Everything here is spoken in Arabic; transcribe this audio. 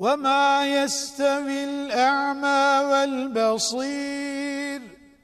وما يستوي الأعمى والبصير